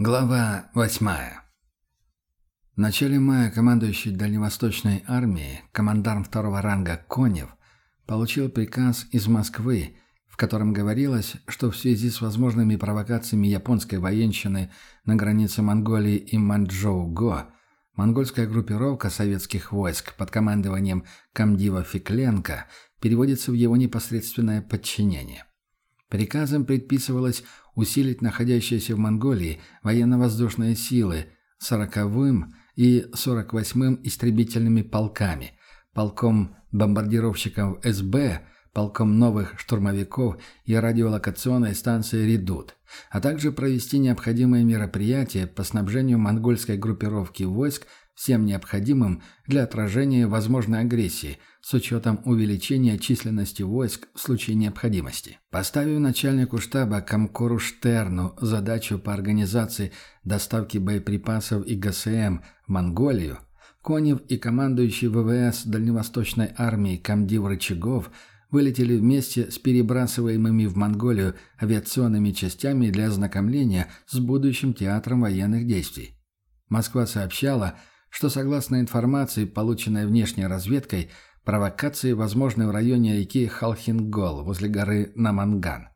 Глава восьмая. В начале мая командующий Дальневосточной армией, командарм второго ранга Конев, получил приказ из Москвы, в котором говорилось, что в связи с возможными провокациями японской военщины на границе Монголии и Манчжоу-Го, монгольская группировка советских войск под командованием комдива Фикленко переводится в его непосредственное подчинение. Приказом предписывалось усилить находящиеся в Монголии военно-воздушные силы 40-м и 48-м истребительными полками, полком бомбардировщиков СБ, полком новых штурмовиков и радиолокационной станцией «Редут», а также провести необходимые мероприятия по снабжению монгольской группировки войск всем необходимым для отражения возможной агрессии с учетом увеличения численности войск в случае необходимости. Поставив начальнику штаба Комкору Штерну задачу по организации доставки боеприпасов и ГСМ в Монголию, Конев и командующий ВВС Дальневосточной армии комдив Рычагов вылетели вместе с перебрасываемыми в Монголию авиационными частями для ознакомления с будущим театром военных действий. Москва сообщала, что, согласно информации, полученной внешней разведкой, провокации возможны в районе реки Халхингол возле горы Наманган.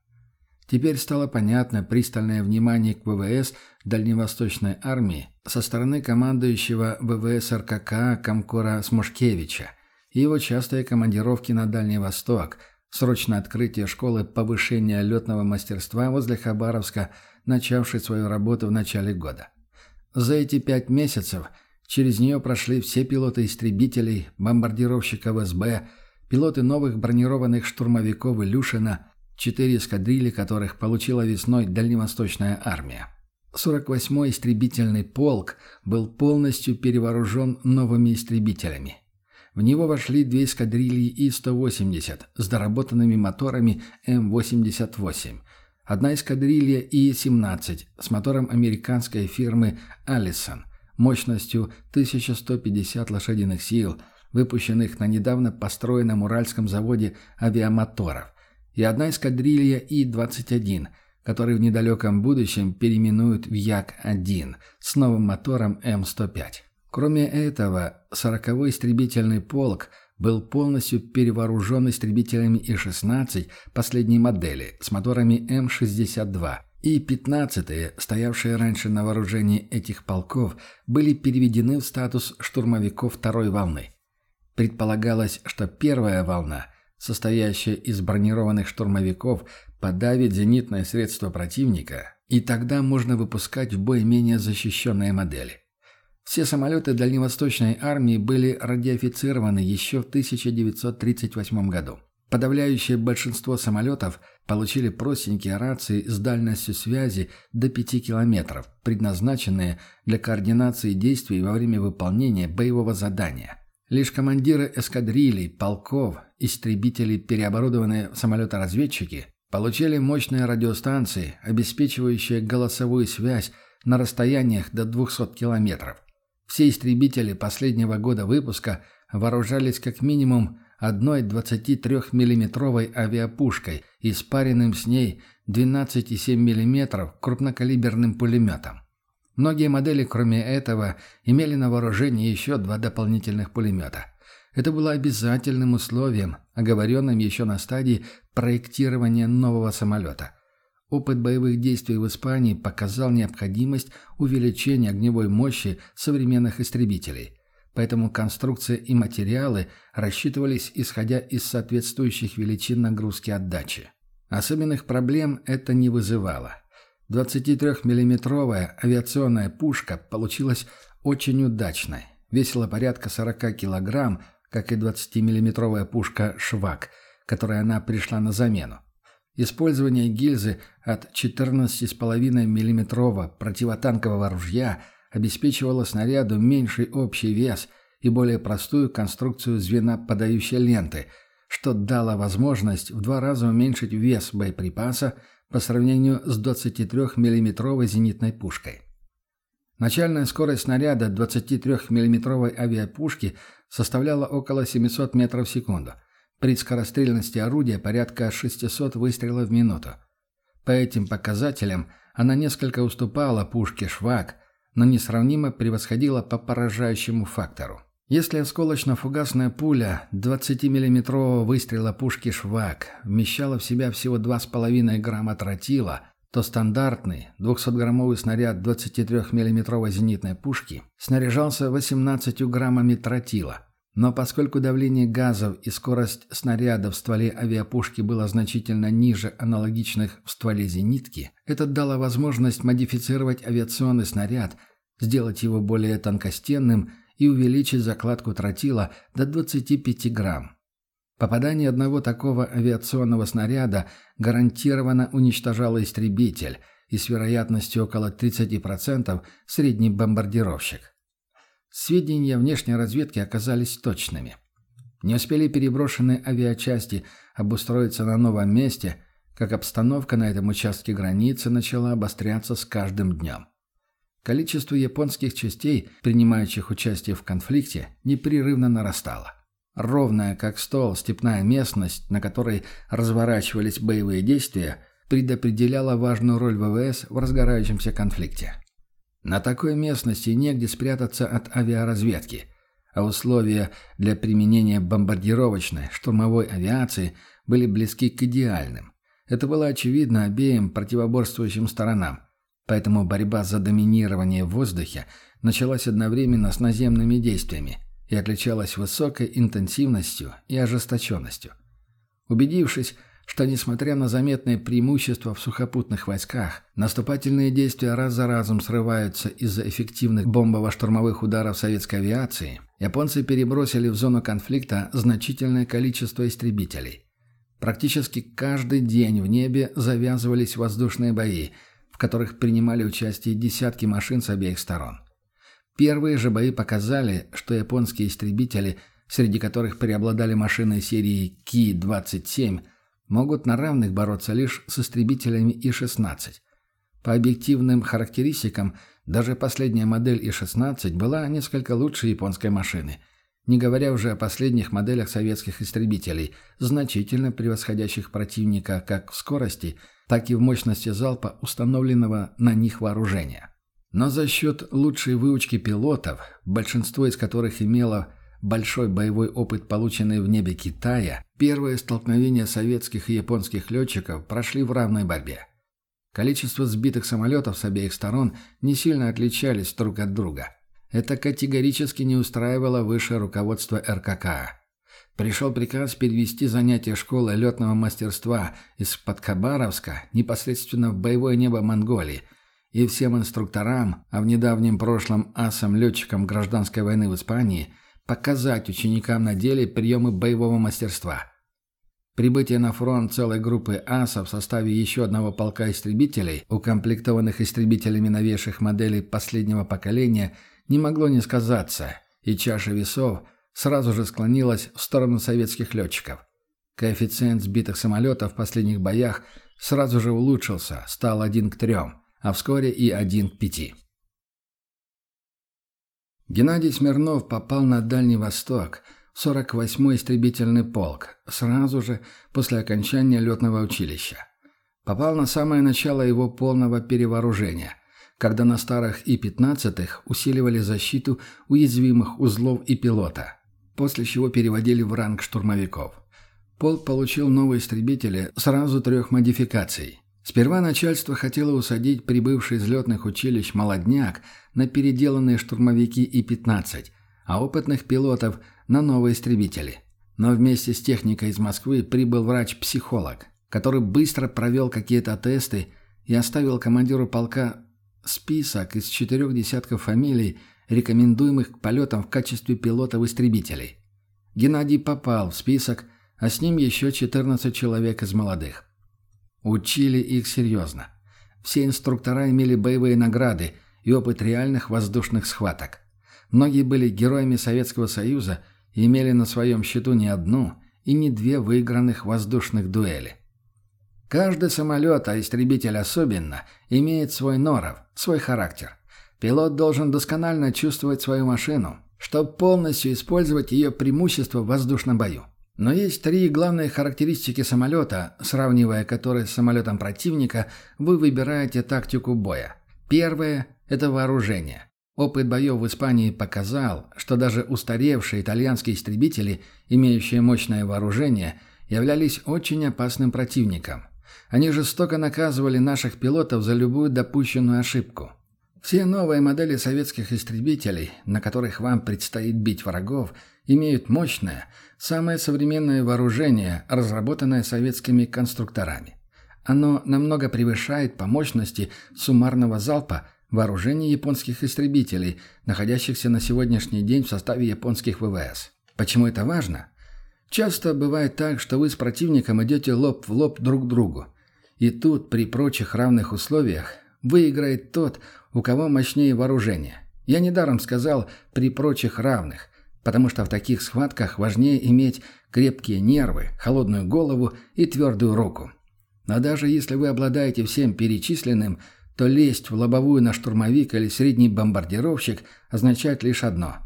Теперь стало понятно пристальное внимание к ВВС Дальневосточной армии со стороны командующего ВВС РКК Комкора Смушкевича и его частые командировки на Дальний Восток, срочное открытие школы повышения летного мастерства возле Хабаровска, начавшей свою работу в начале года. За эти пять месяцев – Через нее прошли все пилоты истребителей, бомбардировщиков СБ, пилоты новых бронированных штурмовиков Илюшина, четыре эскадрильи которых получила весной Дальневосточная армия. 48-й истребительный полк был полностью перевооружен новыми истребителями. В него вошли две эскадрильи И-180 с доработанными моторами М-88, одна эскадрилья И-17 с мотором американской фирмы «Алисон», мощностью 1150 лошадиных сил, выпущенных на недавно построенном Уральском заводе авиамоторов, и одна эскадрилья И-21, который в недалеком будущем переименуют в Як-1 с новым мотором М-105. Кроме этого, 40-й истребительный полк был полностью перевооружен истребителями И-16 последней модели с моторами М-62 и 15-е, стоявшие раньше на вооружении этих полков, были переведены в статус штурмовиков второй волны. Предполагалось, что первая волна, состоящая из бронированных штурмовиков, подавит зенитное средство противника, и тогда можно выпускать в бой менее защищенные модели. Все самолеты Дальневосточной армии были радиофицированы еще в 1938 году. Подавляющее большинство самолетов получили простенькие рации с дальностью связи до 5 километров, предназначенные для координации действий во время выполнения боевого задания. Лишь командиры эскадрилей, полков, истребители, переоборудованные в самолеты-разведчики, получили мощные радиостанции, обеспечивающие голосовую связь на расстояниях до 200 километров. Все истребители последнего года выпуска вооружались как минимум одной 23-миллиметровой авиапушкой и спаренным с ней 12,7 мм крупнокалиберным пулеметом. Многие модели, кроме этого, имели на вооружении еще два дополнительных пулемета. Это было обязательным условием, оговоренным еще на стадии проектирования нового самолета. Опыт боевых действий в Испании показал необходимость увеличения огневой мощи современных истребителей – поэтому конструкция и материалы рассчитывались исходя из соответствующих величин нагрузки отдачи. Особенных проблем это не вызывало. 23-миллиметровая авиационная пушка получилась очень удачной, весила порядка 40 килограмм, как и 20-миллиметровая пушка «Швак», которой она пришла на замену. Использование гильзы от 14,5 миллиметрового противотанкового ружья – обеспечивала снаряду меньший общий вес и более простую конструкцию звена подающей ленты, что дало возможность в два раза уменьшить вес боеприпаса по сравнению с 23 миллиметровой зенитной пушкой. Начальная скорость снаряда 23 миллиметровой авиапушки составляла около 700 метров в секунду, при скорострельности орудия порядка 600 выстрелов в минуту. По этим показателям она несколько уступала пушке «Швак», но несравнимо превосходила по поражающему фактору. Если осколочно-фугасная пуля 20-миллиметрового выстрела пушки «Швак» вмещала в себя всего 2,5 грамма тротила, то стандартный 200-граммовый снаряд 23-миллиметровой зенитной пушки снаряжался 18 граммами тротила. Но поскольку давление газов и скорость снаряда в стволе авиапушки было значительно ниже аналогичных в стволе зенитки, это дало возможность модифицировать авиационный снаряд, сделать его более тонкостенным – и увеличить закладку тротила до 25 грамм. Попадание одного такого авиационного снаряда гарантированно уничтожало истребитель и с вероятностью около 30% средний бомбардировщик. Сведения внешней разведки оказались точными. Не успели переброшенные авиачасти обустроиться на новом месте, как обстановка на этом участке границы начала обостряться с каждым днем. Количество японских частей, принимающих участие в конфликте, непрерывно нарастало. Ровная, как стол, степная местность, на которой разворачивались боевые действия, предопределяла важную роль ВВС в разгорающемся конфликте. На такой местности негде спрятаться от авиаразведки, а условия для применения бомбардировочной, штурмовой авиации были близки к идеальным. Это было очевидно обеим противоборствующим сторонам – Поэтому борьба за доминирование в воздухе началась одновременно с наземными действиями и отличалась высокой интенсивностью и ожесточенностью. Убедившись, что, несмотря на заметные преимущества в сухопутных войсках, наступательные действия раз за разом срываются из-за эффективных бомбово-штурмовых ударов советской авиации, японцы перебросили в зону конфликта значительное количество истребителей. Практически каждый день в небе завязывались воздушные бои – в которых принимали участие десятки машин с обеих сторон. Первые же бои показали, что японские истребители, среди которых преобладали машины серии Ки-27, могут на равных бороться лишь с истребителями И-16. По объективным характеристикам, даже последняя модель И-16 была несколько лучше японской машины, не говоря уже о последних моделях советских истребителей, значительно превосходящих противника как в скорости – так и в мощности залпа установленного на них вооружения. Но за счет лучшей выучки пилотов, большинство из которых имело большой боевой опыт, полученный в небе Китая, первые столкновения советских и японских летчиков прошли в равной борьбе. Количество сбитых самолетов с обеих сторон не сильно отличались друг от друга. Это категорически не устраивало высшее руководство РККА. Пришел приказ перевести занятия школы летного мастерства из-под Хабаровска непосредственно в боевое небо Монголии, и всем инструкторам, а в недавнем прошлом асам-летчикам гражданской войны в Испании, показать ученикам на деле приемы боевого мастерства. Прибытие на фронт целой группы асов в составе еще одного полка истребителей, укомплектованных истребителями новейших моделей последнего поколения, не могло не сказаться, и чаша весов – сразу же склонилась в сторону советских летчиков. Коэффициент сбитых самолетов в последних боях сразу же улучшился, стал один к трем, а вскоре и один к пяти. Геннадий Смирнов попал на Дальний Восток в 48-й истребительный полк, сразу же после окончания летного училища. Попал на самое начало его полного перевооружения, когда на старых И-15 усиливали защиту уязвимых узлов и пилота – после чего переводили в ранг штурмовиков. Полк получил новые истребители сразу трех модификаций. Сперва начальство хотело усадить прибывший из летных училищ молодняк на переделанные штурмовики И-15, а опытных пилотов на новые истребители. Но вместе с техникой из Москвы прибыл врач-психолог, который быстро провел какие-то тесты и оставил командиру полка список из четырех десятков фамилий, рекомендуемых к полетам в качестве пилотов-истребителей. Геннадий попал в список, а с ним еще 14 человек из молодых. Учили их серьезно. Все инструктора имели боевые награды и опыт реальных воздушных схваток. Многие были героями Советского Союза и имели на своем счету не одну и не две выигранных воздушных дуэли. Каждый самолет, а истребитель особенно, имеет свой норов, свой характер. Пилот должен досконально чувствовать свою машину, чтобы полностью использовать ее преимущество в воздушном бою. Но есть три главные характеристики самолета, сравнивая которые с самолетом противника, вы выбираете тактику боя. Первое – это вооружение. Опыт боев в Испании показал, что даже устаревшие итальянские истребители, имеющие мощное вооружение, являлись очень опасным противником. Они жестоко наказывали наших пилотов за любую допущенную ошибку. Все новые модели советских истребителей, на которых вам предстоит бить врагов, имеют мощное, самое современное вооружение, разработанное советскими конструкторами. Оно намного превышает по мощности суммарного залпа вооружение японских истребителей, находящихся на сегодняшний день в составе японских ВВС. Почему это важно? Часто бывает так, что вы с противником идете лоб в лоб друг к другу. И тут, при прочих равных условиях, выиграет тот, у кого мощнее вооружение. Я недаром сказал «при прочих равных», потому что в таких схватках важнее иметь крепкие нервы, холодную голову и твердую руку. Но даже если вы обладаете всем перечисленным, то лезть в лобовую на штурмовик или средний бомбардировщик означает лишь одно.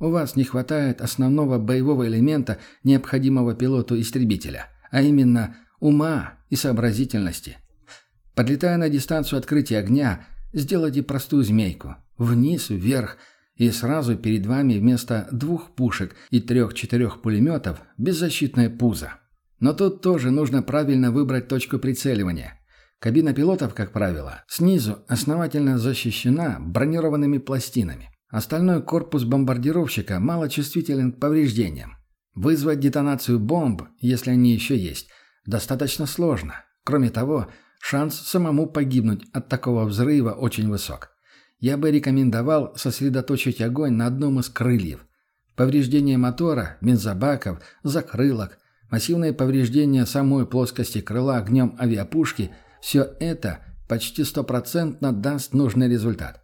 У вас не хватает основного боевого элемента, необходимого пилоту-истребителя, а именно ума и сообразительности. Подлетая на дистанцию открытия огня, сделайте простую змейку. Вниз, вверх, и сразу перед вами вместо двух пушек и трех-четырех пулеметов беззащитное пузо. Но тут тоже нужно правильно выбрать точку прицеливания. Кабина пилотов, как правило, снизу основательно защищена бронированными пластинами. Остальной корпус бомбардировщика мало чувствителен к повреждениям. Вызвать детонацию бомб, если они еще есть, достаточно сложно. Кроме того, шанс самому погибнуть от такого взрыва очень высок. Я бы рекомендовал сосредоточить огонь на одном из крыльев. Повреждение мотора, бензобаков, закрылок, массивные повреждения самой плоскости крыла огнем авиапушки – все это почти стопроцентно даст нужный результат.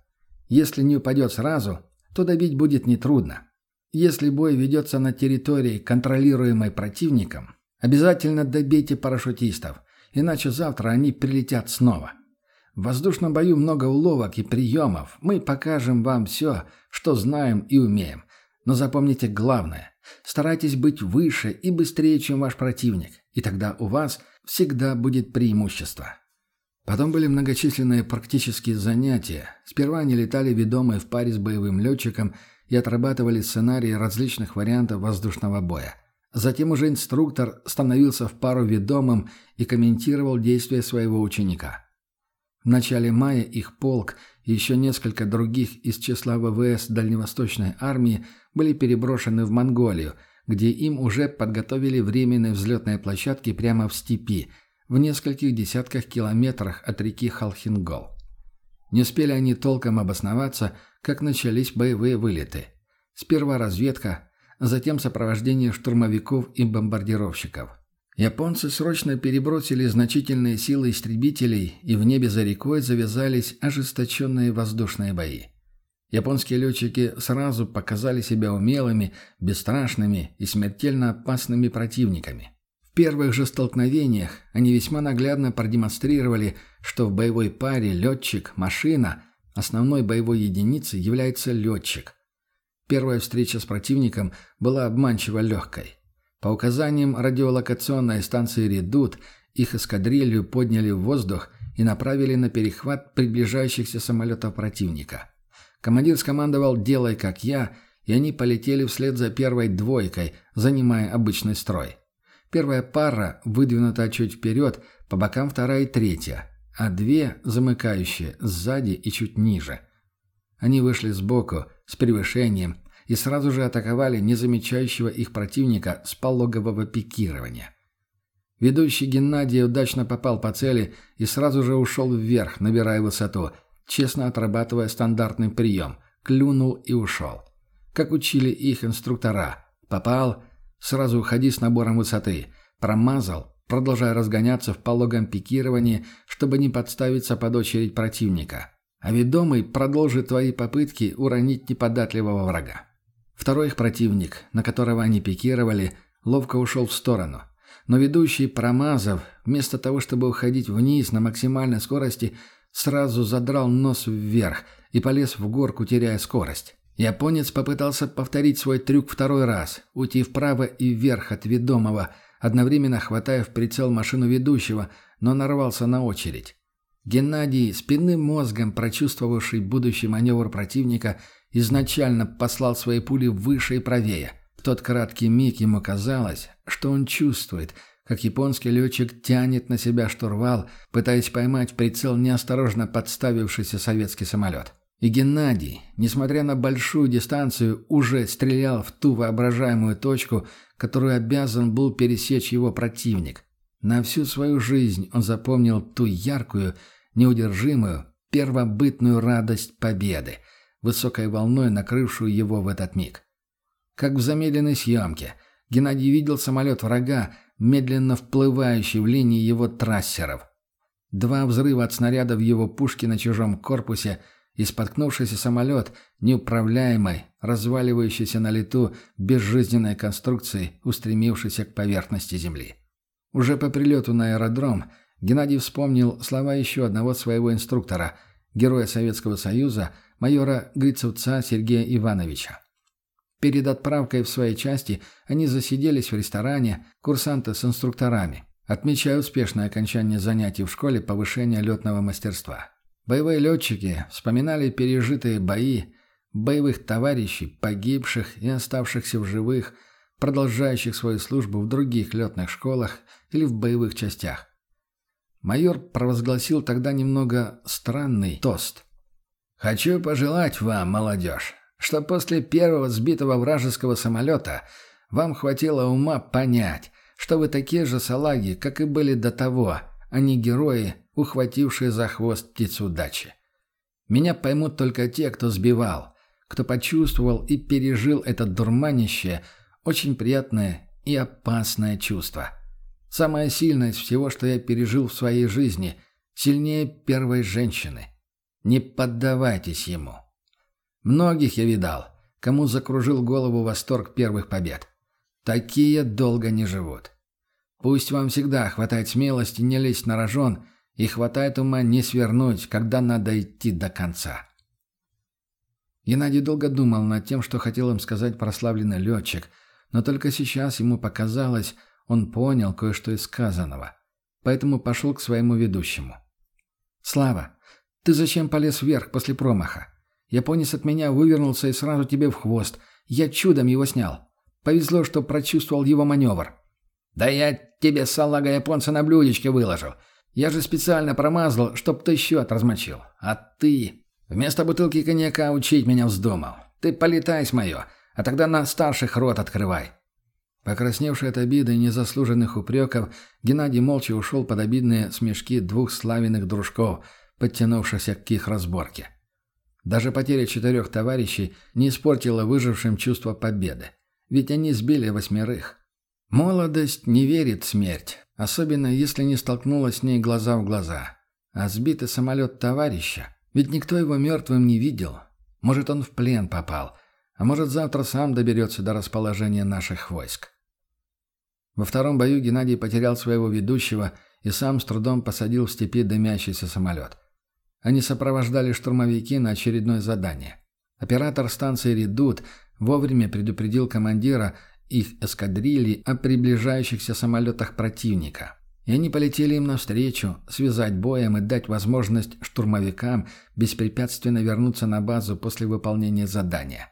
Если не упадет сразу, то добить будет нетрудно. Если бой ведется на территории, контролируемой противником, обязательно добейте парашютистов, иначе завтра они прилетят снова. В воздушном бою много уловок и приемов. Мы покажем вам все, что знаем и умеем. Но запомните главное. Старайтесь быть выше и быстрее, чем ваш противник, и тогда у вас всегда будет преимущество. Потом были многочисленные практические занятия. Сперва они летали ведомые в паре с боевым летчиком и отрабатывали сценарии различных вариантов воздушного боя. Затем уже инструктор становился в пару ведомым и комментировал действия своего ученика. В начале мая их полк и еще несколько других из числа ВВС Дальневосточной армии были переброшены в Монголию, где им уже подготовили временные взлетные площадки прямо в степи, в нескольких десятках километрах от реки Халхингол. Не успели они толком обосноваться, как начались боевые вылеты. Сперва разведка, затем сопровождение штурмовиков и бомбардировщиков. Японцы срочно перебросили значительные силы истребителей, и в небе за рекой завязались ожесточенные воздушные бои. Японские летчики сразу показали себя умелыми, бесстрашными и смертельно опасными противниками. В первых же столкновениях они весьма наглядно продемонстрировали, что в боевой паре летчик-машина основной боевой единицей является летчик. Первая встреча с противником была обманчиво легкой. По указаниям радиолокационной станции «Редут» их эскадрилью подняли в воздух и направили на перехват приближающихся самолетов противника. Командир скомандовал «делай как я», и они полетели вслед за первой двойкой, занимая обычный строй. Первая пара выдвинута чуть вперед, по бокам вторая и третья, а две, замыкающие, сзади и чуть ниже. Они вышли сбоку, с превышением, и сразу же атаковали незамечающего их противника с пологового пикирования. Ведущий Геннадий удачно попал по цели и сразу же ушел вверх, набирая высоту, честно отрабатывая стандартный прием, клюнул и ушел. Как учили их инструктора. Попал, сразу уходи с набором высоты. Промазал, продолжая разгоняться в пологом пикировании, чтобы не подставиться под очередь противника. А ведомый продолжит твои попытки уронить неподатливого врага. Второй их противник, на которого они пикировали, ловко ушел в сторону. Но ведущий, промазав, вместо того, чтобы уходить вниз на максимальной скорости, сразу задрал нос вверх и полез в горку, теряя скорость. Японец попытался повторить свой трюк второй раз, уйти вправо и вверх от ведомого, одновременно хватая в прицел машину ведущего, но нарвался на очередь. Геннадий, спинным мозгом прочувствовавший будущий маневр противника, изначально послал свои пули выше и правее. В тот краткий миг ему казалось, что он чувствует, как японский летчик тянет на себя штурвал, пытаясь поймать в прицел неосторожно подставившийся советский самолет. И Геннадий, несмотря на большую дистанцию, уже стрелял в ту воображаемую точку, которую обязан был пересечь его противник. На всю свою жизнь он запомнил ту яркую, неудержимую, первобытную радость победы, высокой волной накрывшую его в этот миг. Как в замедленной съемке, Геннадий видел самолет врага, медленно вплывающий в линии его трассеров. Два взрыва от снаряда в его пушке на чужом корпусе – и споткнувшийся самолет, неуправляемой, разваливающийся на лету безжизненной конструкции, устремившейся к поверхности Земли. Уже по прилету на аэродром Геннадий вспомнил слова еще одного своего инструктора, героя Советского Союза, майора Грицевца Сергея Ивановича. Перед отправкой в своей части они засиделись в ресторане, курсанты с инструкторами, отмечая успешное окончание занятий в школе повышения летного мастерства. Боевые летчики вспоминали пережитые бои, боевых товарищей, погибших и оставшихся в живых, продолжающих свою службу в других летных школах или в боевых частях. Майор провозгласил тогда немного странный тост. «Хочу пожелать вам, молодежь, что после первого сбитого вражеского самолета вам хватило ума понять, что вы такие же салаги, как и были до того, а не герои, ухватившие за хвост птицу удачи. Меня поймут только те, кто сбивал, кто почувствовал и пережил это дурманище, очень приятное и опасное чувство. Самое сильное из всего, что я пережил в своей жизни, сильнее первой женщины. Не поддавайтесь ему. Многих я видал, кому закружил голову восторг первых побед. Такие долго не живут. Пусть вам всегда хватает смелости не лезть на рожон и хватает ума не свернуть, когда надо идти до конца. Геннадий долго думал над тем, что хотел им сказать прославленный летчик, но только сейчас ему показалось, он понял кое-что из сказанного. Поэтому пошел к своему ведущему. «Слава, ты зачем полез вверх после промаха? Японец от меня вывернулся и сразу тебе в хвост. Я чудом его снял. Повезло, что прочувствовал его маневр». «Да я тебе салага японца на блюдечке выложил. Я же специально промазал, чтоб ты счет размочил. А ты... Вместо бутылки коньяка учить меня вздумал. Ты полетай с моё, а тогда на старших рот открывай». Покрасневший от обиды и незаслуженных упреков, Геннадий молча ушел под обидные смешки двух славяных дружков, подтянувшихся к их разборке. Даже потеря четырех товарищей не испортила выжившим чувство победы. Ведь они сбили восьмерых. Молодость не верит в смерть, особенно если не столкнулась с ней глаза в глаза. А сбитый самолет товарища, ведь никто его мертвым не видел. Может, он в плен попал, а может, завтра сам доберется до расположения наших войск. Во втором бою Геннадий потерял своего ведущего и сам с трудом посадил в степи дымящийся самолет. Они сопровождали штурмовики на очередное задание. Оператор станции «Редут» вовремя предупредил командира их эскадрильи о приближающихся самолетах противника. И они полетели им навстречу, связать боем и дать возможность штурмовикам беспрепятственно вернуться на базу после выполнения задания.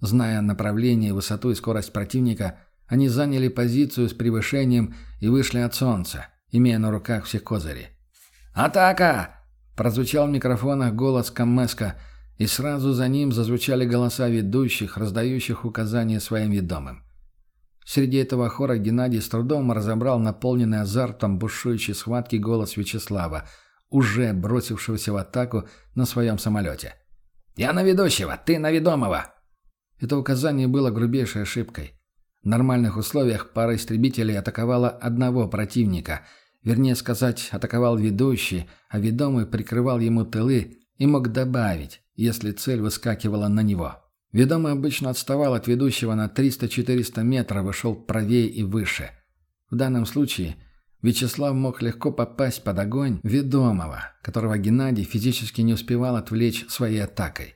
Зная направление, высоту и скорость противника, они заняли позицию с превышением и вышли от солнца, имея на руках все козыри. «Атака!» – прозвучал в микрофонах голос Камеска, и сразу за ним зазвучали голоса ведущих, раздающих указания своим ведомым. Среди этого хора Геннадий с трудом разобрал наполненный азартом бушующей схватки голос Вячеслава, уже бросившегося в атаку на своем самолете. «Я на ведущего, ты на ведомого!» Это указание было грубейшей ошибкой. В нормальных условиях пара истребителей атаковала одного противника, вернее сказать, атаковал ведущий, а ведомый прикрывал ему тылы и мог добавить, если цель выскакивала на него. Ведомый обычно отставал от ведущего на 300-400 метров и шел правее и выше. В данном случае Вячеслав мог легко попасть под огонь ведомого, которого Геннадий физически не успевал отвлечь своей атакой.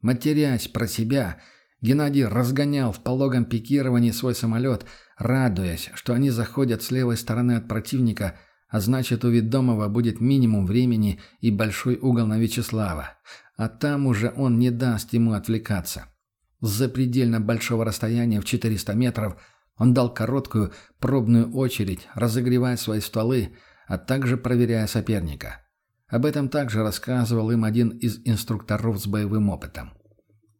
Матерясь про себя, Геннадий разгонял в пологом пикировании свой самолет, радуясь, что они заходят с левой стороны от противника, а значит, у ведомого будет минимум времени и большой угол на Вячеслава. А там уже он не даст ему отвлекаться. С запредельно большого расстояния в 400 метров он дал короткую пробную очередь, разогревая свои стволы, а также проверяя соперника. Об этом также рассказывал им один из инструкторов с боевым опытом.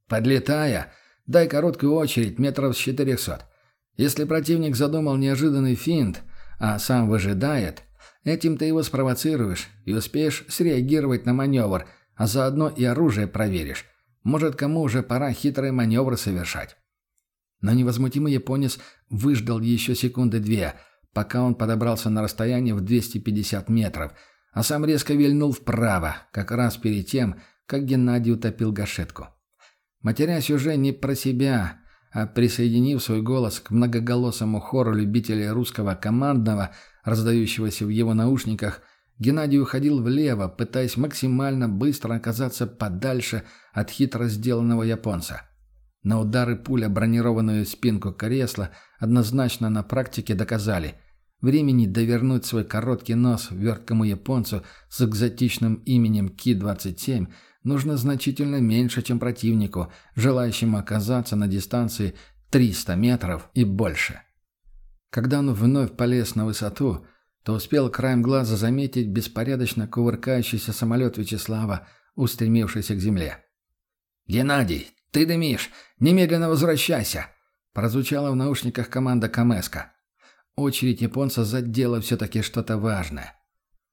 «Подлетая, дай короткую очередь метров с 400. Если противник задумал неожиданный финт, а сам выжидает, этим ты его спровоцируешь и успеешь среагировать на маневр, а заодно и оружие проверишь. Может, кому уже пора хитрые маневры совершать». Но невозмутимый японец выждал еще секунды две, пока он подобрался на расстояние в 250 метров – а сам резко вильнул вправо, как раз перед тем, как Геннадий утопил гашетку. Матерясь уже не про себя, а присоединив свой голос к многоголосому хору любителей русского командного, раздающегося в его наушниках, Геннадий уходил влево, пытаясь максимально быстро оказаться подальше от хитро сделанного японца. На удары пуля бронированную спинку кресла однозначно на практике доказали – Времени довернуть свой короткий нос верткому японцу с экзотичным именем Ки-27 нужно значительно меньше, чем противнику, желающему оказаться на дистанции 300 метров и больше. Когда он вновь полез на высоту, то успел краем глаза заметить беспорядочно кувыркающийся самолет Вячеслава, устремившийся к земле. «Геннадий, ты дымишь! Немедленно возвращайся!» прозвучала в наушниках команда Камеска. Очередь японца задела все-таки что-то важное.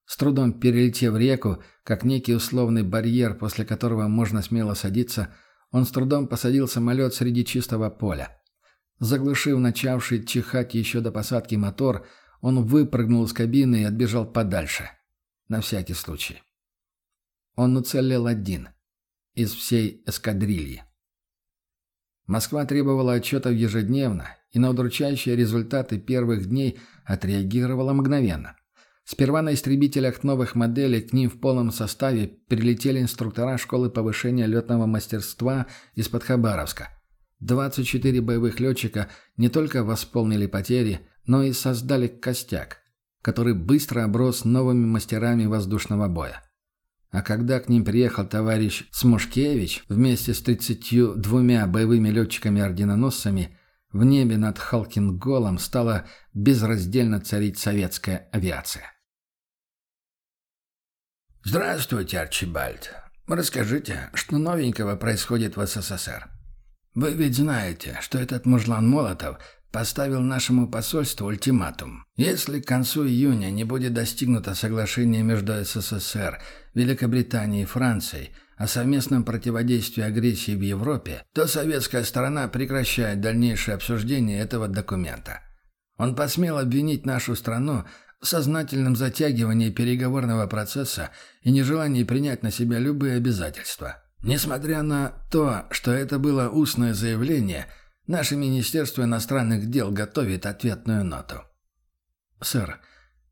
С трудом перелетев реку, как некий условный барьер, после которого можно смело садиться, он с трудом посадил самолет среди чистого поля. Заглушив начавший чихать еще до посадки мотор, он выпрыгнул из кабины и отбежал подальше. На всякий случай. Он уцелел один. Из всей эскадрильи. Москва требовала отчетов ежедневно, и на удручающие результаты первых дней отреагировала мгновенно. Сперва на истребителях новых моделей к ним в полном составе прилетели инструктора школы повышения летного мастерства из-под Хабаровска. 24 боевых летчика не только восполнили потери, но и создали костяк, который быстро оброс новыми мастерами воздушного боя. А когда к ним приехал товарищ Смушкевич вместе с 32 боевыми летчиками-орденоносцами, в небе над Халкинголом стала безраздельно царить советская авиация. «Здравствуйте, Арчибальд. Расскажите, что новенького происходит в СССР? Вы ведь знаете, что этот мужлан Молотов поставил нашему посольству ультиматум. Если к концу июня не будет достигнуто соглашение между СССР, Великобританией и Францией о совместном противодействии агрессии в Европе, то советская сторона прекращает дальнейшее обсуждение этого документа. Он посмел обвинить нашу страну сознательном затягивании переговорного процесса и нежелании принять на себя любые обязательства. Несмотря на то, что это было устное заявление – Наше Министерство иностранных дел готовит ответную ноту. Сэр,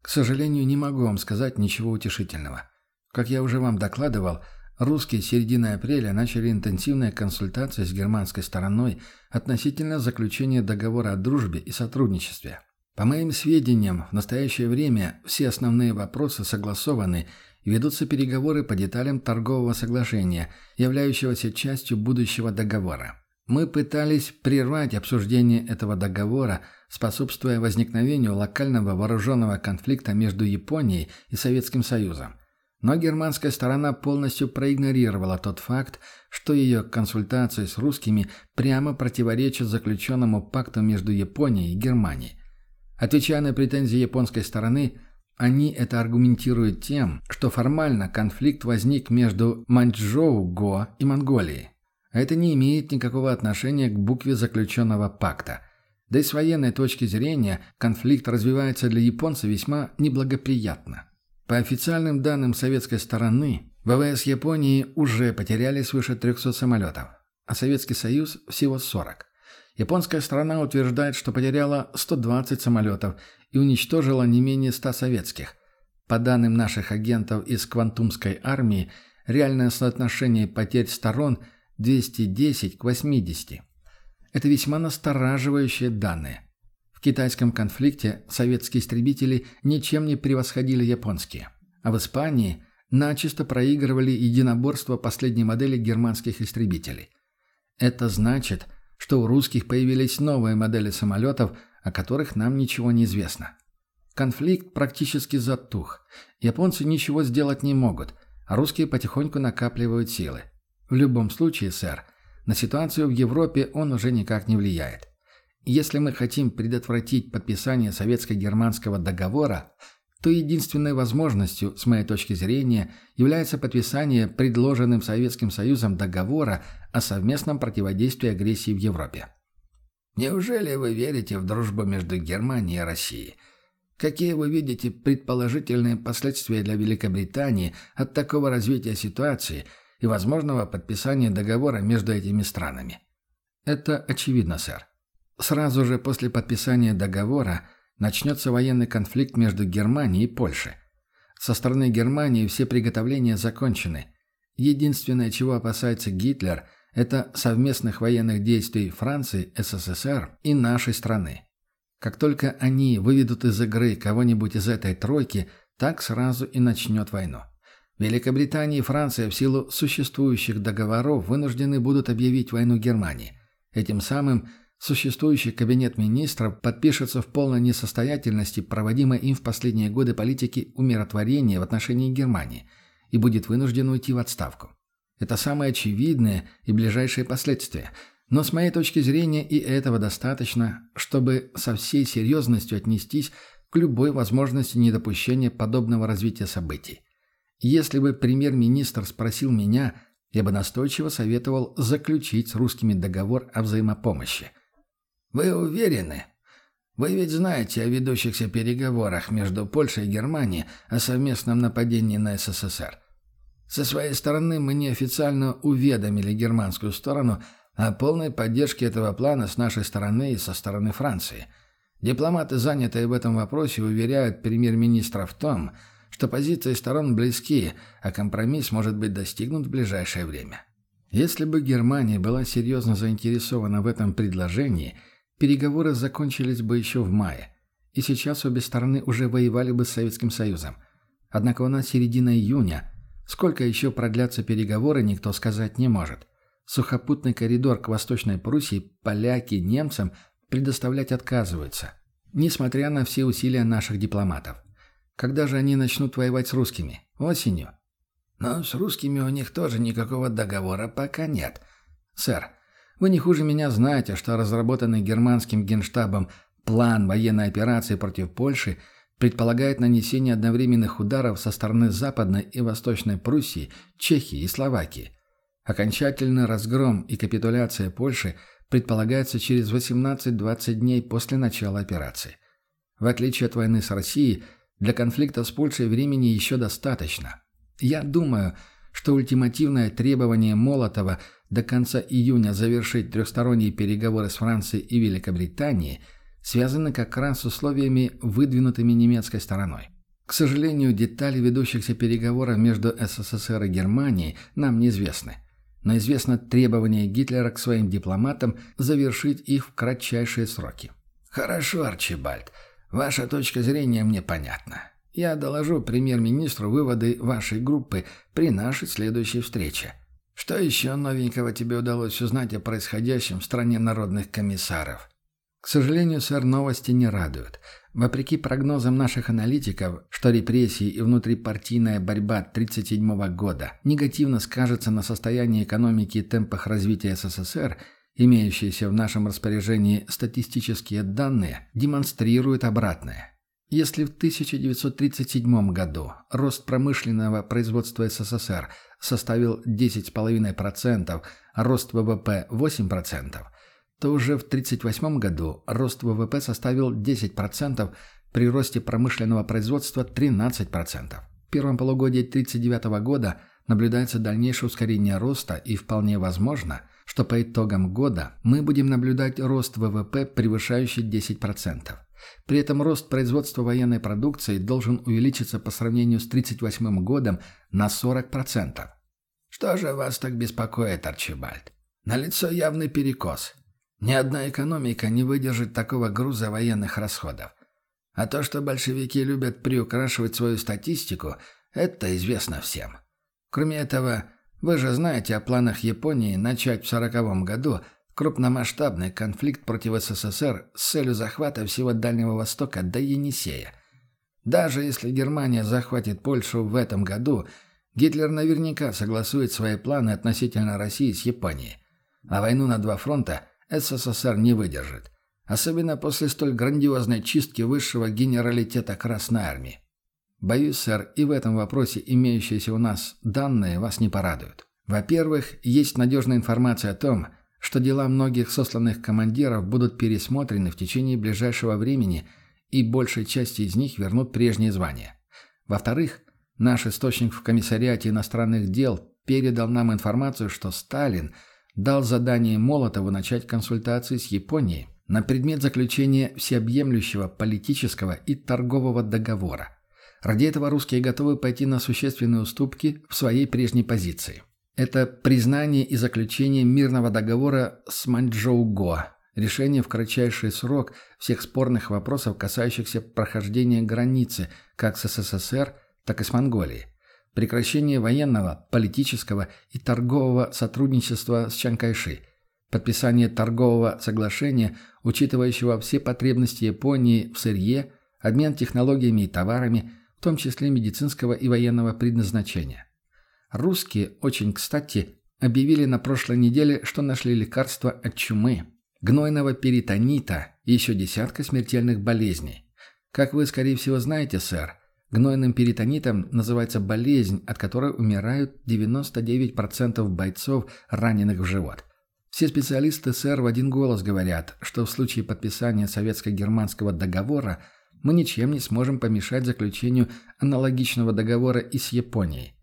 к сожалению, не могу вам сказать ничего утешительного. Как я уже вам докладывал, русские с середины апреля начали интенсивные консультации с германской стороной относительно заключения договора о дружбе и сотрудничестве. По моим сведениям, в настоящее время все основные вопросы согласованы и ведутся переговоры по деталям торгового соглашения, являющегося частью будущего договора. Мы пытались прервать обсуждение этого договора, способствуя возникновению локального вооруженного конфликта между Японией и Советским Союзом. Но германская сторона полностью проигнорировала тот факт, что ее консультации с русскими прямо противоречат заключенному пакту между Японией и Германией. Отвечая на претензии японской стороны, они это аргументируют тем, что формально конфликт возник между Маньчжоу-Го и Монголией. А это не имеет никакого отношения к букве заключенного пакта. Да и с военной точки зрения конфликт развивается для японца весьма неблагоприятно. По официальным данным советской стороны, ВВС Японии уже потеряли свыше 300 самолетов, а Советский Союз всего 40. Японская сторона утверждает, что потеряла 120 самолетов и уничтожила не менее 100 советских. По данным наших агентов из Квантумской армии, реальное соотношение потерь сторон – 210 к 80. Это весьма настораживающие данные. В китайском конфликте советские истребители ничем не превосходили японские, а в Испании начисто проигрывали единоборство последней модели германских истребителей. Это значит, что у русских появились новые модели самолетов, о которых нам ничего не известно. Конфликт практически затух. Японцы ничего сделать не могут, а русские потихоньку накапливают силы. В любом случае, сэр, на ситуацию в Европе он уже никак не влияет. Если мы хотим предотвратить подписание советско-германского договора, то единственной возможностью, с моей точки зрения, является подписание предложенным Советским Союзом договора о совместном противодействии агрессии в Европе. Неужели вы верите в дружбу между Германией и Россией? Какие вы видите предположительные последствия для Великобритании от такого развития ситуации – и возможного подписания договора между этими странами. Это очевидно, сэр. Сразу же после подписания договора начнется военный конфликт между Германией и Польшей. Со стороны Германии все приготовления закончены. Единственное, чего опасается Гитлер, это совместных военных действий Франции, СССР и нашей страны. Как только они выведут из игры кого-нибудь из этой тройки, так сразу и начнет войну. Великобритания и Франция в силу существующих договоров вынуждены будут объявить войну Германии. Этим самым существующий кабинет министров подпишется в полной несостоятельности проводимой им в последние годы политики умиротворения в отношении Германии и будет вынужден уйти в отставку. Это самые очевидные и ближайшие последствия. Но с моей точки зрения и этого достаточно, чтобы со всей серьезностью отнестись к любой возможности недопущения подобного развития событий. Если бы премьер-министр спросил меня, я бы настойчиво советовал заключить с русскими договор о взаимопомощи. «Вы уверены? Вы ведь знаете о ведущихся переговорах между Польшей и Германией о совместном нападении на СССР. Со своей стороны мы неофициально уведомили германскую сторону о полной поддержке этого плана с нашей стороны и со стороны Франции. Дипломаты, занятые в этом вопросе, уверяют премьер-министра в том, что позиции сторон близки, а компромисс может быть достигнут в ближайшее время. Если бы Германия была серьезно заинтересована в этом предложении, переговоры закончились бы еще в мае, и сейчас обе стороны уже воевали бы с Советским Союзом. Однако у нас середина июня. Сколько еще продлятся переговоры, никто сказать не может. Сухопутный коридор к Восточной Пруссии поляки немцам предоставлять отказываются, несмотря на все усилия наших дипломатов. Когда же они начнут воевать с русскими? Осенью? Но с русскими у них тоже никакого договора пока нет. Сэр, вы не хуже меня знаете, что разработанный германским генштабом план военной операции против Польши предполагает нанесение одновременных ударов со стороны Западной и Восточной Пруссии, Чехии и Словакии. Окончательный разгром и капитуляция Польши предполагается через 18-20 дней после начала операции. В отличие от войны с Россией, для конфликта с Польшей времени еще достаточно. Я думаю, что ультимативное требование Молотова до конца июня завершить трехсторонние переговоры с Францией и Великобританией связано как раз с условиями, выдвинутыми немецкой стороной. К сожалению, детали ведущихся переговоров между СССР и Германией нам неизвестны. Но известно требование Гитлера к своим дипломатам завершить их в кратчайшие сроки. «Хорошо, Арчибальд. Ваша точка зрения мне понятна. Я доложу премьер-министру выводы вашей группы при нашей следующей встрече. Что еще новенького тебе удалось узнать о происходящем в стране народных комиссаров? К сожалению, сэр, новости не радуют. Вопреки прогнозам наших аналитиков, что репрессии и внутрипартийная борьба 1937 года негативно скажется на состоянии экономики и темпах развития СССР – Имеющиеся в нашем распоряжении статистические данные демонстрируют обратное. Если в 1937 году рост промышленного производства СССР составил 10,5%, а рост ВВП 8%, то уже в 1938 году рост ВВП составил 10%, при росте промышленного производства 13%. В первом полугодии 1939 года наблюдается дальнейшее ускорение роста и вполне возможно – что по итогам года мы будем наблюдать рост ВВП, превышающий 10%. При этом рост производства военной продукции должен увеличиться по сравнению с 1938 годом на 40%. Что же вас так беспокоит, Арчибальд? Налицо явный перекос. Ни одна экономика не выдержит такого груза военных расходов. А то, что большевики любят приукрашивать свою статистику, это известно всем. Кроме этого, вы же знаете о планах Японии начать в сороковом году крупномасштабный конфликт против СССР с целью захвата всего Дальнего Востока до Енисея. Даже если Германия захватит Польшу в этом году, Гитлер наверняка согласует свои планы относительно России с Японией. А войну на два фронта СССР не выдержит. Особенно после столь грандиозной чистки высшего генералитета Красной Армии. Боюсь, сэр, и в этом вопросе имеющиеся у нас данные вас не порадуют. Во-первых, есть надежная информация о том, что дела многих сосланных командиров будут пересмотрены в течение ближайшего времени и большей части из них вернут прежние звания. Во-вторых, наш источник в комиссариате иностранных дел передал нам информацию, что Сталин дал задание Молотову начать консультации с Японией на предмет заключения всеобъемлющего политического и торгового договора. Ради этого русские готовы пойти на существенные уступки в своей прежней позиции. Это признание и заключение мирного договора с Маньчжоу-Го, решение в кратчайший срок всех спорных вопросов, касающихся прохождения границы как с СССР, так и с Монголией, прекращение военного, политического и торгового сотрудничества с Чанкайши, подписание торгового соглашения, учитывающего все потребности Японии в сырье, обмен технологиями и товарами, в том числе медицинского и военного предназначения. Русские, очень кстати, объявили на прошлой неделе, что нашли лекарство от чумы, гнойного перитонита и еще десятка смертельных болезней. Как вы, скорее всего, знаете, сэр, гнойным перитонитом называется болезнь, от которой умирают 99% бойцов, раненых в живот. Все специалисты, сэр, в один голос говорят, что в случае подписания советско-германского договора мы ничем не сможем помешать заключению аналогичного договора и с Японией.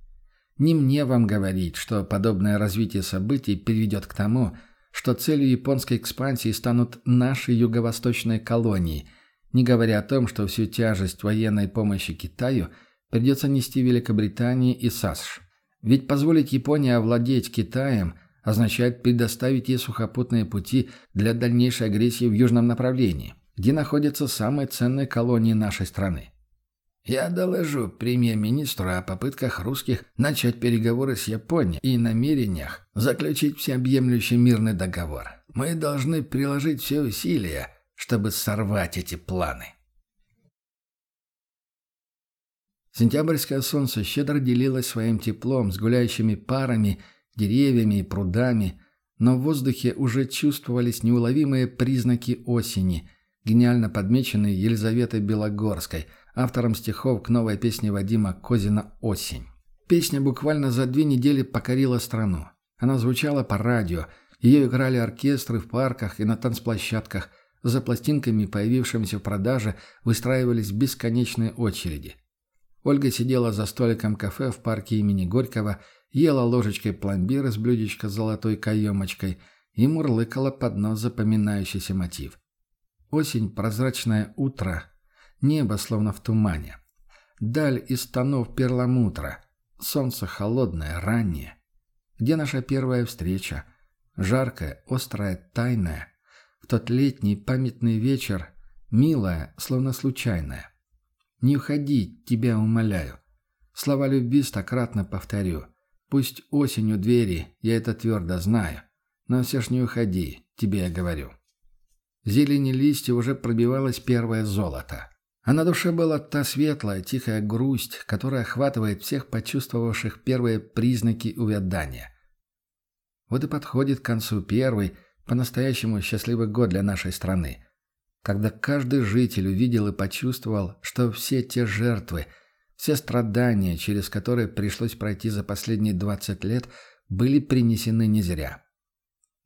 Не мне вам говорить, что подобное развитие событий приведет к тому, что целью японской экспансии станут наши юго-восточные колонии, не говоря о том, что всю тяжесть военной помощи Китаю придется нести Великобритании и САСШ. Ведь позволить Японии овладеть Китаем означает предоставить ей сухопутные пути для дальнейшей агрессии в южном направлении, где находятся самые ценные колонии нашей страны. Я доложу премьер-министру о попытках русских начать переговоры с Японией и намерениях заключить всеобъемлющий мирный договор. Мы должны приложить все усилия, чтобы сорвать эти планы. Сентябрьское солнце щедро делилось своим теплом с гуляющими парами, деревьями и прудами, но в воздухе уже чувствовались неуловимые признаки осени, гениально подмеченные Елизаветой Белогорской – автором стихов к новой песне Вадима Козина «Осень». Песня буквально за две недели покорила страну. Она звучала по радио, ее играли оркестры в парках и на танцплощадках, за пластинками, появившимися в продаже, выстраивались бесконечные очереди. Ольга сидела за столиком кафе в парке имени Горького, ела ложечкой пломбир из блюдечка с золотой каемочкой и мурлыкала под нос запоминающийся мотив. Осень, прозрачное утро, Небо словно в тумане. Даль из тонов перламутра. Солнце холодное, раннее. Где наша первая встреча? Жаркая, острая, тайная. Тот летний памятный вечер, милая, словно случайная. Не уходи, тебя умоляю. Слова любви стократно повторю. Пусть осень у двери, я это твердо знаю. Но все ж не уходи, тебе я говорю. В зелени листья уже пробивалось первое золото. А на душе была та светлая, тихая грусть, которая охватывает всех почувствовавших первые признаки увядания. Вот и подходит к концу первый, по-настоящему счастливый год для нашей страны, когда каждый житель увидел и почувствовал, что все те жертвы, все страдания, через которые пришлось пройти за последние 20 лет, были принесены не зря.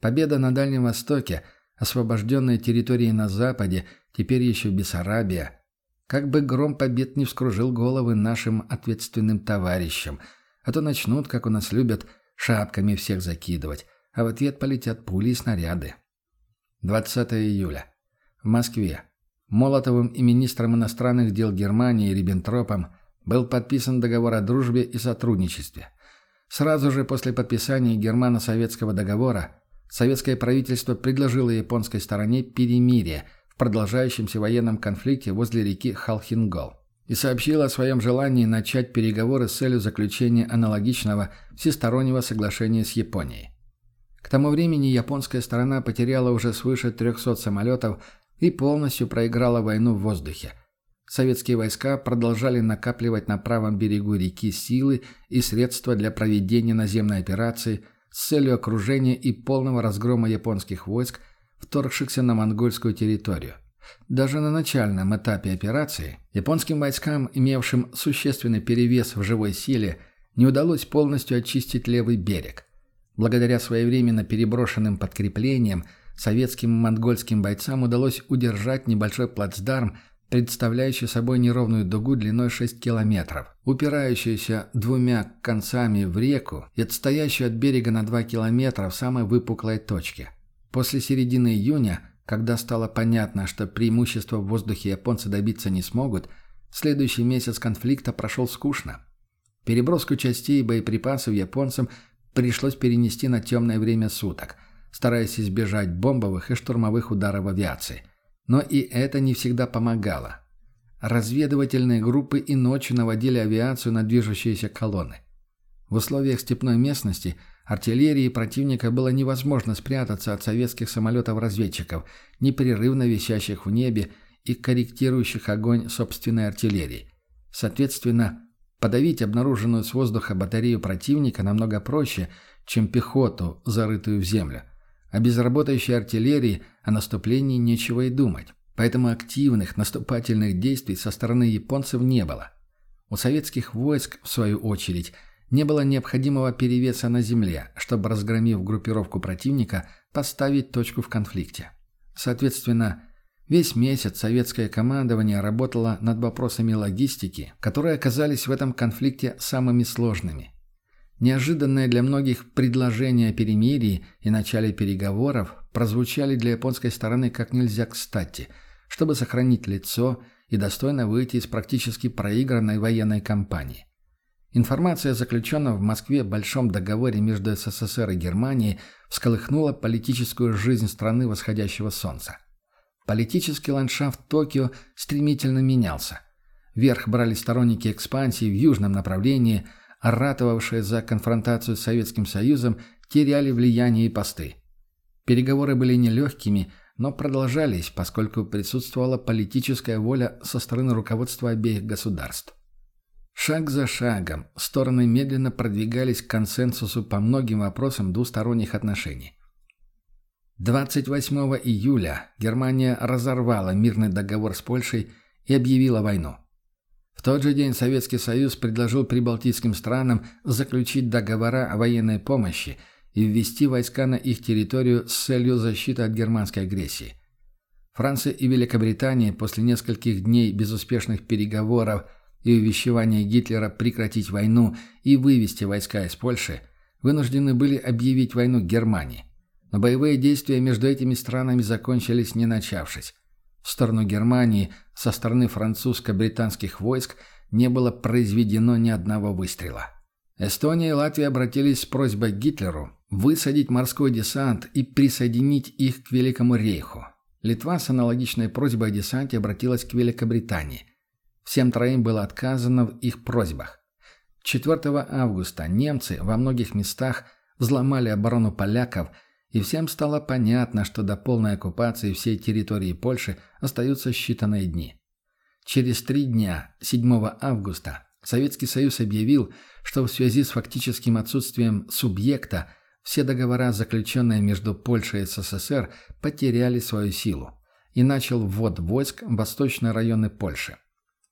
Победа на Дальнем Востоке, освобожденные территории на Западе, теперь еще Бессарабия – как бы гром побед не вскружил головы нашим ответственным товарищам, а то начнут, как у нас любят, шапками всех закидывать, а в ответ полетят пули и снаряды. 20 июля. В Москве. Молотовым и министром иностранных дел Германии Риббентропом был подписан договор о дружбе и сотрудничестве. Сразу же после подписания германо-советского договора советское правительство предложило японской стороне перемирие в продолжающемся военном конфликте возле реки Халхингол и сообщило о своем желании начать переговоры с целью заключения аналогичного всестороннего соглашения с Японией. Тому времени японская сторона потеряла уже свыше 300 самолетов и полностью проиграла войну в воздухе – Советские войска продолжали накапливать на правом берегу реки силы и средства для проведения наземной операции с целью окружения и полного разгрома японских войск, вторгшихся на монгольскую территорию. Даже на начальном этапе операции японским войскам, имевшим существенный перевес в живой силе, не удалось полностью очистить левый берег. Благодаря своевременно переброшенным подкреплениям советским и монгольским бойцам удалось удержать небольшой плацдарм представляющий собой неровную дугу длиной 6 километров, упирающуюся двумя концами в реку и отстоящую от берега на 2 километра в самой выпуклой точке. После середины июня, когда стало понятно, что преимущества в воздухе японцы добиться не смогут, следующий месяц конфликта прошел скучно. Переброску частей и боеприпасов японцам пришлось перенести на темное время суток, стараясь избежать бомбовых и штурмовых ударов авиации – но и это не всегда помогало. Разведывательные группы и ночью наводили авиацию на движущиеся колонны. В условиях степной местности артиллерии противника было невозможно спрятаться от советских самолетов-разведчиков, непрерывно висящих в небе и корректирующих огонь собственной артиллерии. Соответственно, подавить обнаруженную с воздуха батарею противника намного проще, чем пехоту, зарытую в землю. А без артиллерии о наступлении нечего и думать. Поэтому активных наступательных действий со стороны японцев не было. У советских войск, в свою очередь, не было необходимого перевеса на земле, чтобы, разгромив группировку противника, поставить точку в конфликте. Соответственно, весь месяц советское командование работало над вопросами логистики, которые оказались в этом конфликте самыми сложными. Неожиданное для многих предложение о перемирии и начале переговоров прозвучали для японской стороны как нельзя кстати, чтобы сохранить лицо и достойно выйти из практически проигранной военной кампании. Информация о заключенном в Москве большом договоре между СССР и Германией всколыхнула политическую жизнь страны восходящего солнца. Политический ландшафт Токио стремительно менялся. Вверх брали сторонники экспансии в южном направлении – ратовавшие за конфронтацию с Советским Союзом, теряли влияние и посты. Переговоры были нелегкими, но продолжались, поскольку присутствовала политическая воля со стороны руководства обеих государств. Шаг за шагом стороны медленно продвигались к консенсусу по многим вопросам двусторонних отношений. 28 июля Германия разорвала мирный договор с Польшей и объявила войну. В тот же день Советский Союз предложил прибалтийским странам заключить договора о военной помощи и ввести войска на их территорию с целью защиты от германской агрессии. Франция и Великобритания после нескольких дней безуспешных переговоров и увещевания Гитлера прекратить войну и вывести войска из Польши вынуждены были объявить войну Германии. Но боевые действия между этими странами закончились не начавшись. В сторону Германии со стороны французско-британских войск не было произведено ни одного выстрела. Эстония и Латвия обратились с просьбой Гитлеру высадить морской десант и присоединить их к Великому рейху. Литва с аналогичной просьбой о десанте обратилась к Великобритании. Всем троим было отказано в их просьбах. 4 августа немцы во многих местах взломали оборону поляков – и всем стало понятно, что до полной оккупации всей территории Польши остаются считанные дни. Через три дня, 7 августа, Советский Союз объявил, что в связи с фактическим отсутствием субъекта все договора, заключенные между Польшей и СССР, потеряли свою силу и начал ввод войск в восточные районы Польши.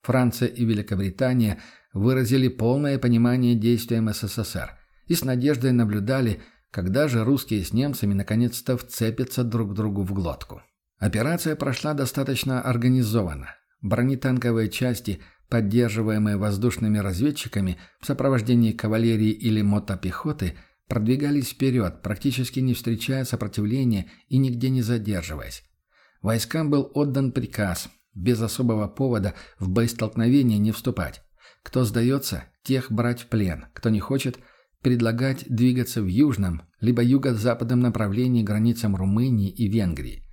Франция и Великобритания выразили полное понимание действиям СССР и с надеждой наблюдали, когда же русские с немцами наконец-то вцепятся друг другу в глотку? Операция прошла достаточно организованно. Бронетанковые части, поддерживаемые воздушными разведчиками в сопровождении кавалерии или мотопехоты, продвигались вперед, практически не встречая сопротивления и нигде не задерживаясь. Войскам был отдан приказ без особого повода в боестолкновение не вступать. Кто сдается, тех брать в плен, кто не хочет – предлагать двигаться в южном, либо юго-западном направлении границам Румынии и Венгрии.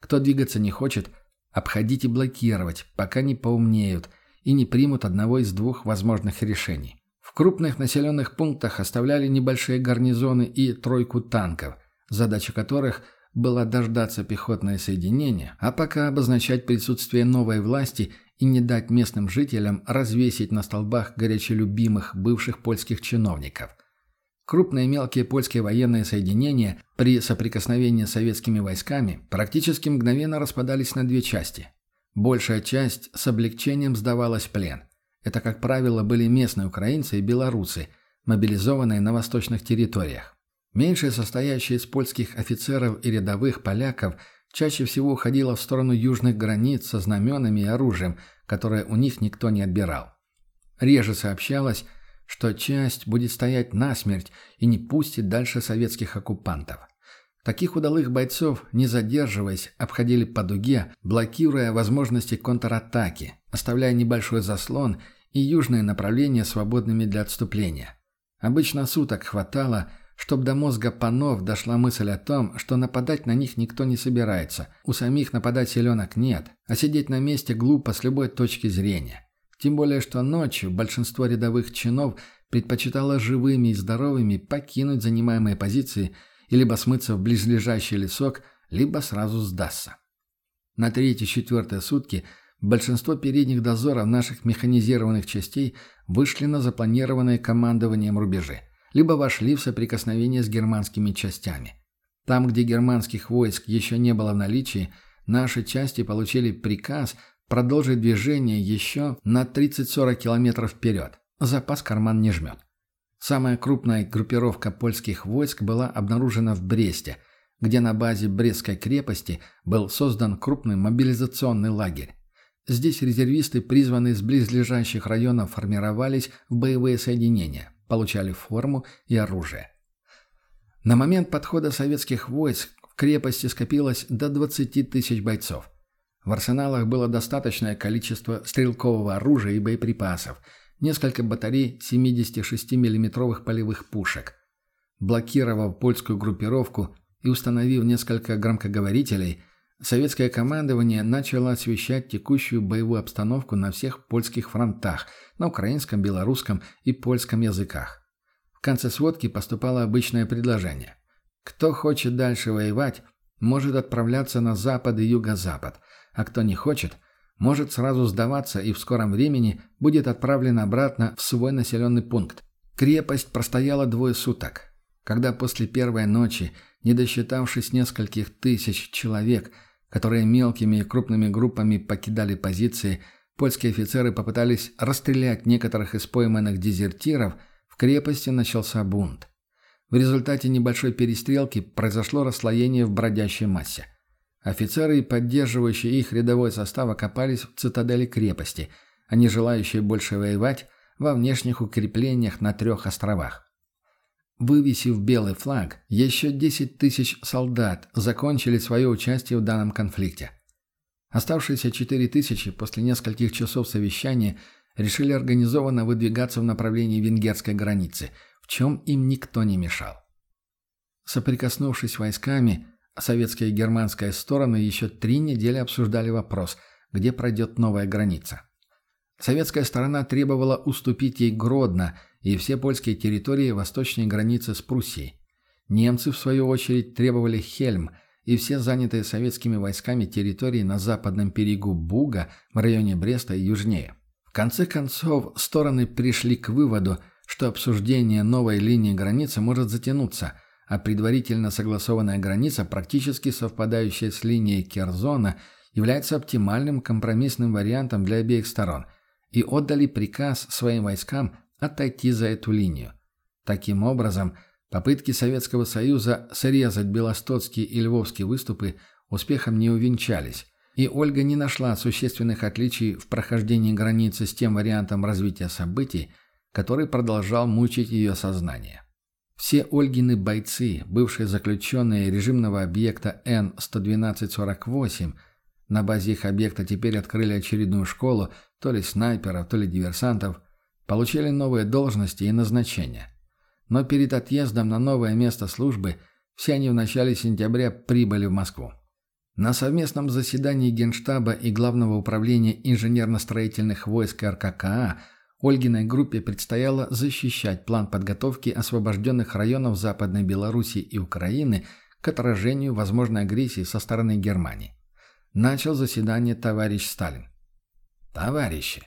Кто двигаться не хочет, обходить и блокировать, пока не поумнеют и не примут одного из двух возможных решений. В крупных населенных пунктах оставляли небольшие гарнизоны и тройку танков, задача которых была дождаться пехотное соединение, а пока обозначать присутствие новой власти и не дать местным жителям развесить на столбах горячелюбимых бывших польских чиновников. Крупные мелкие польские военные соединения при соприкосновении с советскими войсками практически мгновенно распадались на две части. Большая часть с облегчением сдавалась в плен. Это, как правило, были местные украинцы и белорусы, мобилизованные на восточных территориях. Меньшая, состоящая из польских офицеров и рядовых поляков, чаще всего уходила в сторону южных границ со знаменами и оружием, которое у них никто не отбирал. Реже сообщалось, что часть будет стоять насмерть и не пустит дальше советских оккупантов. Таких удалых бойцов, не задерживаясь, обходили по дуге, блокируя возможности контратаки, оставляя небольшой заслон и южные направления свободными для отступления. Обычно суток хватало – Чтоб до мозга панов дошла мысль о том, что нападать на них никто не собирается. У самих нападать селенок нет, а сидеть на месте глупо с любой точки зрения. Тем более, что ночью большинство рядовых чинов предпочитало живыми и здоровыми покинуть занимаемые позиции и либо смыться в близлежащий лесок, либо сразу сдастся. На третьи-четвертые сутки большинство передних дозоров наших механизированных частей вышли на запланированные командованием рубежи – либо вошли в соприкосновение с германскими частями. Там, где германских войск еще не было в наличии, наши части получили приказ продолжить движение еще на 30-40 километров вперед. Запас карман не жмет. Самая крупная группировка польских войск была обнаружена в Бресте, где на базе Брестской крепости был создан крупный мобилизационный лагерь. Здесь резервисты, призванные с близлежащих районов, формировались в боевые соединения получали форму и оружие. На момент подхода советских войск в крепости скопилось до 20 тысяч бойцов. В арсеналах было достаточное количество стрелкового оружия и боеприпасов, несколько батарей 76 миллиметровых полевых пушек. Блокировав польскую группировку и установив несколько громкоговорителей, советское командование начало освещать текущую боевую обстановку на всех польских фронтах – на украинском, белорусском и польском языках. В конце сводки поступало обычное предложение. Кто хочет дальше воевать, может отправляться на запад и юго-запад, а кто не хочет, может сразу сдаваться и в скором времени будет отправлен обратно в свой населенный пункт. Крепость простояла двое суток. Когда после первой ночи, не досчитавшись нескольких тысяч человек, которые мелкими и крупными группами покидали позиции, Польские офицеры попытались расстрелять некоторых из пойманных дезертиров, в крепости начался бунт. В результате небольшой перестрелки произошло расслоение в бродящей массе. Офицеры и поддерживающие их рядовой состав окопались в цитадели крепости, а не желающие больше воевать во внешних укреплениях на трех островах. Вывесив белый флаг, еще 10 тысяч солдат закончили свое участие в данном конфликте – Оставшиеся четыре тысячи после нескольких часов совещания решили организованно выдвигаться в направлении венгерской границы, в чем им никто не мешал. Соприкоснувшись войсками, советская и германская стороны еще три недели обсуждали вопрос, где пройдет новая граница. Советская сторона требовала уступить ей Гродно и все польские территории восточной границы с Пруссией. Немцы, в свою очередь, требовали Хельм – и все занятые советскими войсками территории на западном берегу Буга в районе Бреста и южнее. В конце концов, стороны пришли к выводу, что обсуждение новой линии границы может затянуться, а предварительно согласованная граница, практически совпадающая с линией Керзона, является оптимальным компромиссным вариантом для обеих сторон, и отдали приказ своим войскам отойти за эту линию. Таким образом, Попытки Советского Союза срезать белостоцкие и львовские выступы успехом не увенчались, и Ольга не нашла существенных отличий в прохождении границы с тем вариантом развития событий, который продолжал мучить ее сознание. Все Ольгины бойцы, бывшие заключенные режимного объекта Н-11248, на базе их объекта теперь открыли очередную школу то ли снайперов, то ли диверсантов, получили новые должности и назначения. но перед отъездом на новое место службы все они в начале сентября прибыли в Москву. На совместном заседании Генштаба и Главного управления инженерно-строительных войск РККА Ольгиной группе предстояло защищать план подготовки освобожденных районов Западной Белоруссии и Украины к отражению возможной агрессии со стороны Германии. Начал заседание товарищ Сталин. «Товарищи,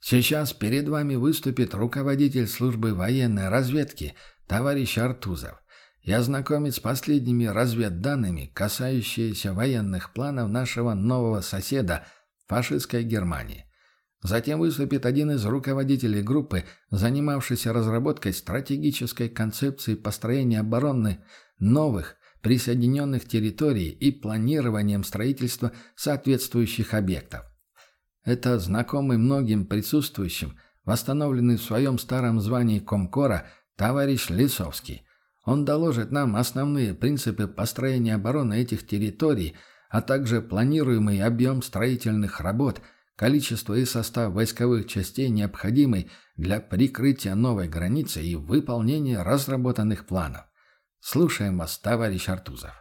сейчас перед вами выступит руководитель службы военной разведки товарищ Артузов и ознакомить с последними разведданными, касающиеся военных планов нашего нового соседа, фашистской Германии. Затем выступит один из руководителей группы, занимавшийся разработкой стратегической концепции построения обороны новых, присоединенных территорий и планированием строительства соответствующих объектов. Это знакомый многим присутствующим, восстановленный в своем старом звании Комкора, товарищ Лисовский. Он доложит нам основные принципы построения обороны этих территорий, а также планируемый объем строительных работ, количество и состав войсковых частей, необходимый для прикрытия новой границы и выполнения разработанных планов. Слушаем вас, товарищ Артузов.